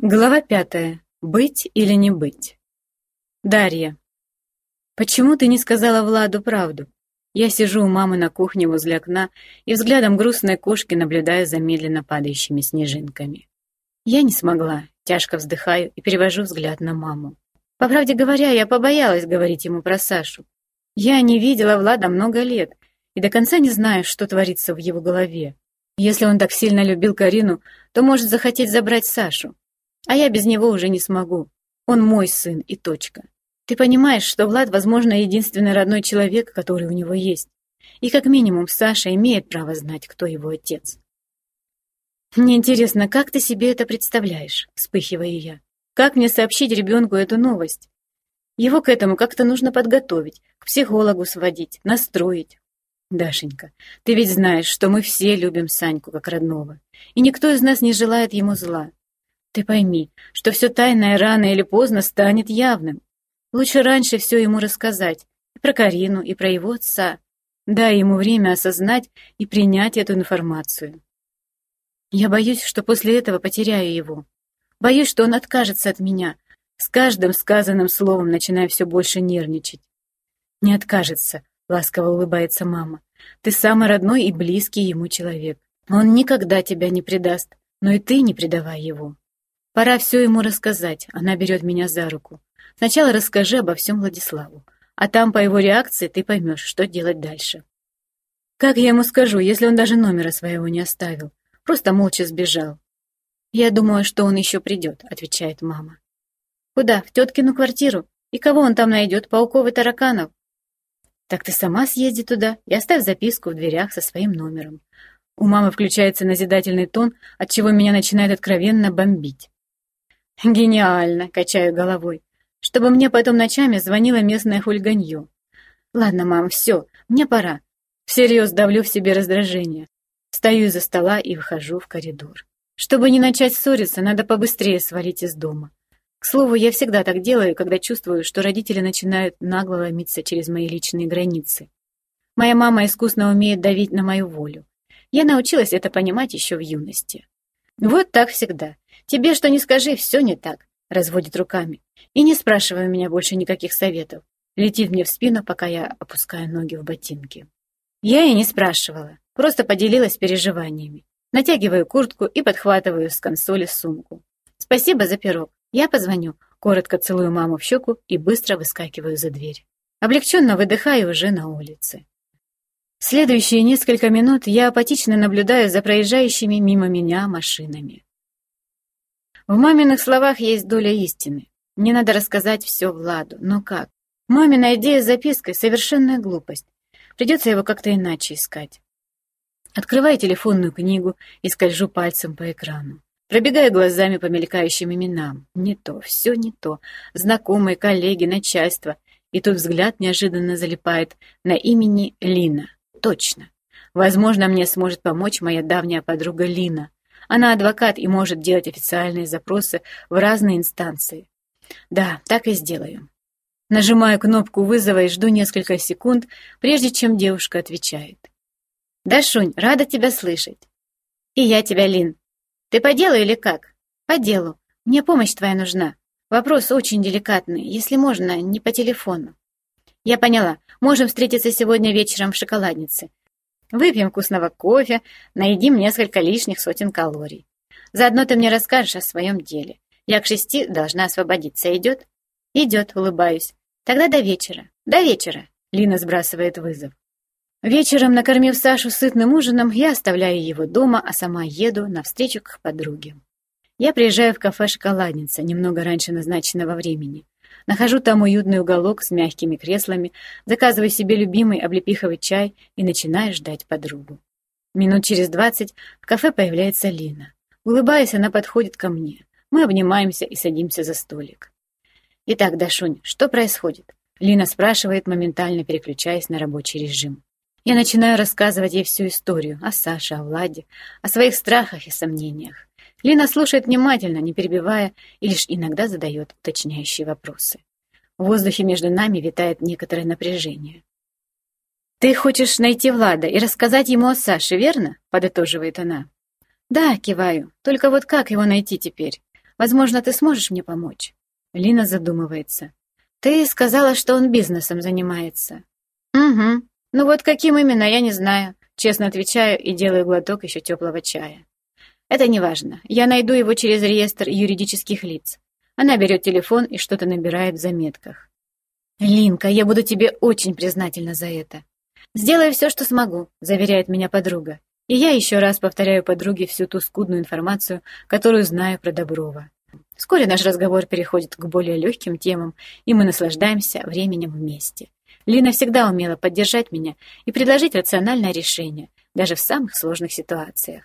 Глава пятая. Быть или не быть. Дарья. Почему ты не сказала Владу правду? Я сижу у мамы на кухне возле окна и взглядом грустной кошки наблюдаю за медленно падающими снежинками. Я не смогла, тяжко вздыхаю и перевожу взгляд на маму. По правде говоря, я побоялась говорить ему про Сашу. Я не видела Влада много лет и до конца не знаю, что творится в его голове. Если он так сильно любил Карину, то может захотеть забрать Сашу. А я без него уже не смогу. Он мой сын и точка. Ты понимаешь, что Влад, возможно, единственный родной человек, который у него есть. И как минимум Саша имеет право знать, кто его отец. Мне интересно, как ты себе это представляешь, вспыхиваю я. Как мне сообщить ребенку эту новость? Его к этому как-то нужно подготовить, к психологу сводить, настроить. Дашенька, ты ведь знаешь, что мы все любим Саньку как родного, и никто из нас не желает ему зла. Ты пойми, что все тайное рано или поздно станет явным. Лучше раньше все ему рассказать, и про Карину, и про его отца. Дай ему время осознать и принять эту информацию. Я боюсь, что после этого потеряю его. Боюсь, что он откажется от меня. С каждым сказанным словом начинаю все больше нервничать. Не откажется, ласково улыбается мама. Ты самый родной и близкий ему человек. Он никогда тебя не предаст, но и ты не предавай его. Пора все ему рассказать. Она берет меня за руку. Сначала расскажи обо всем Владиславу, а там по его реакции ты поймешь, что делать дальше. Как я ему скажу, если он даже номера своего не оставил? Просто молча сбежал. Я думаю, что он еще придет, отвечает мама. Куда? В теткину квартиру? И кого он там найдет, пауков и тараканов? Так ты сама съезди туда и оставь записку в дверях со своим номером. У мамы включается назидательный тон, от чего меня начинает откровенно бомбить. Гениально, качаю головой. Чтобы мне потом ночами звонила местная хульганье. Ладно, мам, все, мне пора. Всерьез давлю в себе раздражение. Стою из-за стола и выхожу в коридор. Чтобы не начать ссориться, надо побыстрее свалить из дома. К слову, я всегда так делаю, когда чувствую, что родители начинают нагло ломиться через мои личные границы. Моя мама искусно умеет давить на мою волю. Я научилась это понимать еще в юности. Вот так всегда. Тебе что не скажи, все не так. Разводит руками. И не спрашивай у меня больше никаких советов. Летит мне в спину, пока я опускаю ноги в ботинки. Я и не спрашивала. Просто поделилась переживаниями. Натягиваю куртку и подхватываю с консоли сумку. Спасибо за пирог. Я позвоню. Коротко целую маму в щеку и быстро выскакиваю за дверь. Облегченно выдыхаю уже на улице. Следующие несколько минут я апатично наблюдаю за проезжающими мимо меня машинами. В маминых словах есть доля истины. Мне надо рассказать все Владу, но как? Мамина идея с запиской — совершенная глупость. Придется его как-то иначе искать. Открываю телефонную книгу и скольжу пальцем по экрану. Пробегаю глазами по мелькающим именам. Не то, все не то. Знакомые, коллеги, начальство. И тут взгляд неожиданно залипает на имени Лина. Точно. Возможно, мне сможет помочь моя давняя подруга Лина. Она адвокат и может делать официальные запросы в разные инстанции. Да, так и сделаю. Нажимаю кнопку вызова и жду несколько секунд, прежде чем девушка отвечает. «Да, Шунь, рада тебя слышать». «И я тебя, Лин. Ты по делу или как?» «По делу. Мне помощь твоя нужна. Вопрос очень деликатный, если можно, не по телефону». «Я поняла. Можем встретиться сегодня вечером в шоколаднице. Выпьем вкусного кофе, наедим несколько лишних сотен калорий. Заодно ты мне расскажешь о своем деле. Я к шести должна освободиться. Идет?» «Идет», — улыбаюсь. «Тогда до вечера». «До вечера», — Лина сбрасывает вызов. Вечером, накормив Сашу сытным ужином, я оставляю его дома, а сама еду навстречу к подруге. Я приезжаю в кафе «Шоколадница» немного раньше назначенного времени. Нахожу там уютный уголок с мягкими креслами, заказываю себе любимый облепиховый чай и начинаю ждать подругу. Минут через двадцать в кафе появляется Лина. Улыбаясь, она подходит ко мне. Мы обнимаемся и садимся за столик. «Итак, Дашунь, что происходит?» Лина спрашивает, моментально переключаясь на рабочий режим. Я начинаю рассказывать ей всю историю о Саше, о Владе, о своих страхах и сомнениях. Лина слушает внимательно, не перебивая, и лишь иногда задает уточняющие вопросы. В воздухе между нами витает некоторое напряжение. «Ты хочешь найти Влада и рассказать ему о Саше, верно?» — подытоживает она. «Да, киваю. Только вот как его найти теперь? Возможно, ты сможешь мне помочь?» Лина задумывается. «Ты сказала, что он бизнесом занимается». «Угу. Ну вот каким именно, я не знаю». Честно отвечаю и делаю глоток еще теплого чая. «Это не важно. Я найду его через реестр юридических лиц». Она берет телефон и что-то набирает в заметках. «Линка, я буду тебе очень признательна за это». «Сделаю все, что смогу», — заверяет меня подруга. И я еще раз повторяю подруге всю ту скудную информацию, которую знаю про Доброва. Вскоре наш разговор переходит к более легким темам, и мы наслаждаемся временем вместе. Лина всегда умела поддержать меня и предложить рациональное решение, даже в самых сложных ситуациях.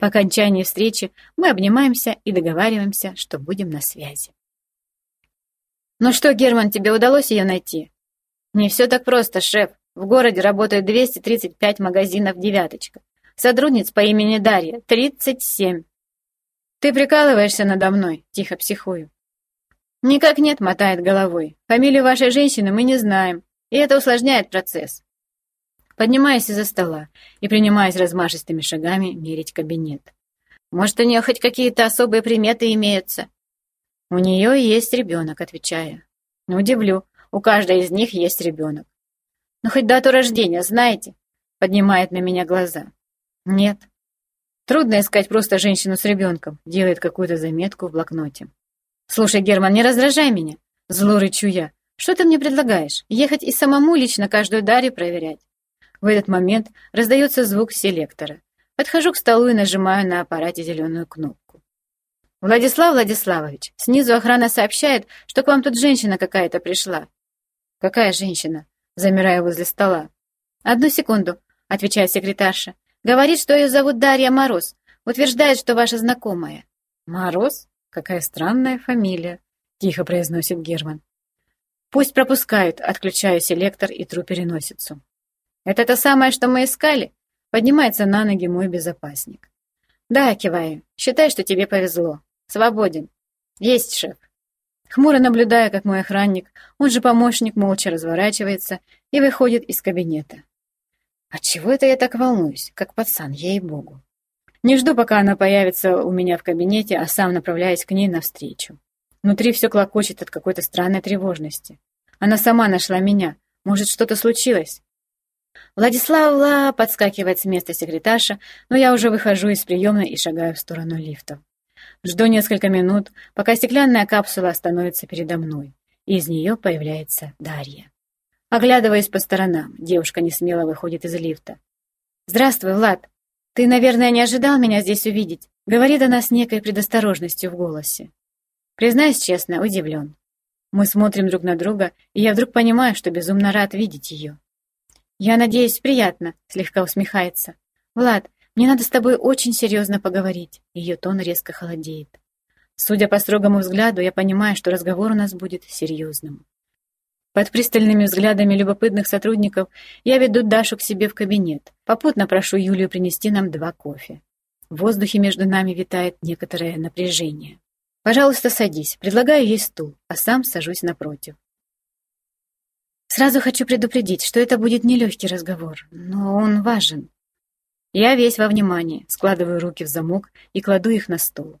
По окончании встречи мы обнимаемся и договариваемся, что будем на связи. «Ну что, Герман, тебе удалось ее найти?» «Не все так просто, шеф. В городе работает 235 магазинов «девяточка». Сотрудниц по имени Дарья, 37. Ты прикалываешься надо мной, тихо психую. Никак нет, мотает головой. Фамилию вашей женщины мы не знаем, и это усложняет процесс. Поднимаюсь из-за стола и принимаюсь размашистыми шагами мерить кабинет. Может, у нее хоть какие-то особые приметы имеются? У нее есть ребенок, отвечаю. Не удивлю, у каждой из них есть ребенок. Ну, хоть дату рождения знаете? Поднимает на меня глаза. Нет. Трудно искать просто женщину с ребенком, делает какую-то заметку в блокноте. Слушай, Герман, не раздражай меня. Зло рычу я. Что ты мне предлагаешь? Ехать и самому лично каждую Дарью проверять? В этот момент раздается звук селектора. Подхожу к столу и нажимаю на аппарате зеленую кнопку. «Владислав Владиславович, снизу охрана сообщает, что к вам тут женщина какая-то пришла». «Какая женщина?» Замираю возле стола. «Одну секунду», — отвечает секретарша. Говорит, что ее зовут Дарья Мороз. Утверждает, что ваша знакомая. Мороз? Какая странная фамилия, тихо произносит Герман. Пусть пропускают, отключаю селектор и тру переносицу. Это то самое, что мы искали? Поднимается на ноги мой безопасник. Да, киваю. Считай, что тебе повезло. Свободен. Есть, шеф. Хмуро наблюдая, как мой охранник, он же помощник, молча разворачивается и выходит из кабинета. Отчего это я так волнуюсь, как пацан, ей-богу. Не жду, пока она появится у меня в кабинете, а сам направляюсь к ней навстречу. Внутри все клокочет от какой-то странной тревожности. Она сама нашла меня. Может, что-то случилось? Владислава подскакивает с места секретарша, но я уже выхожу из приемной и шагаю в сторону лифтов. Жду несколько минут, пока стеклянная капсула становится передо мной, и из нее появляется Дарья. Оглядываясь по сторонам, девушка не смело выходит из лифта. «Здравствуй, Влад. Ты, наверное, не ожидал меня здесь увидеть?» Говорит она с некой предосторожностью в голосе. Признаюсь честно, удивлен. Мы смотрим друг на друга, и я вдруг понимаю, что безумно рад видеть ее. «Я надеюсь, приятно», — слегка усмехается. «Влад, мне надо с тобой очень серьезно поговорить». Ее тон резко холодеет. Судя по строгому взгляду, я понимаю, что разговор у нас будет серьезным. Под пристальными взглядами любопытных сотрудников я веду Дашу к себе в кабинет. Попутно прошу Юлию принести нам два кофе. В воздухе между нами витает некоторое напряжение. «Пожалуйста, садись. Предлагаю ей стул, а сам сажусь напротив. Сразу хочу предупредить, что это будет нелегкий разговор, но он важен. Я весь во внимании, складываю руки в замок и кладу их на стол.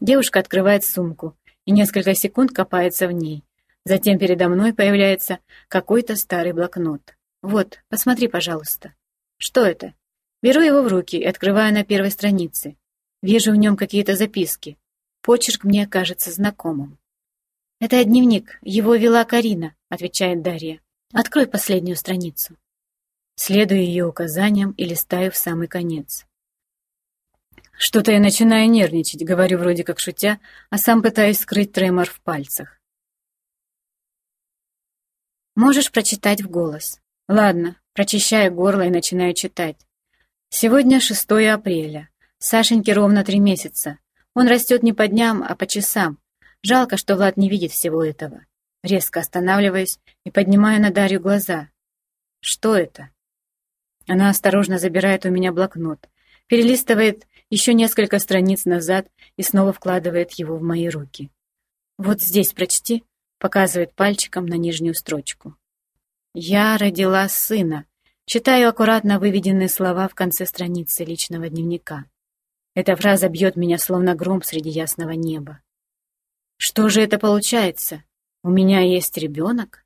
Девушка открывает сумку и несколько секунд копается в ней, Затем передо мной появляется какой-то старый блокнот. Вот, посмотри, пожалуйста. Что это? Беру его в руки и открываю на первой странице. Вижу в нем какие-то записки. Почерк мне кажется знакомым. «Это дневник, его вела Карина», — отвечает Дарья. «Открой последнюю страницу». Следую ее указаниям и листаю в самый конец. Что-то я начинаю нервничать, говорю вроде как шутя, а сам пытаюсь скрыть тремор в пальцах. Можешь прочитать в голос. Ладно, прочищаю горло и начинаю читать. Сегодня 6 апреля. Сашеньке ровно три месяца. Он растет не по дням, а по часам. Жалко, что Влад не видит всего этого. Резко останавливаюсь и поднимаю на Дарью глаза. Что это? Она осторожно забирает у меня блокнот, перелистывает еще несколько страниц назад и снова вкладывает его в мои руки. Вот здесь прочти показывает пальчиком на нижнюю строчку. «Я родила сына». Читаю аккуратно выведенные слова в конце страницы личного дневника. Эта фраза бьет меня словно гром среди ясного неба. Что же это получается? У меня есть ребенок?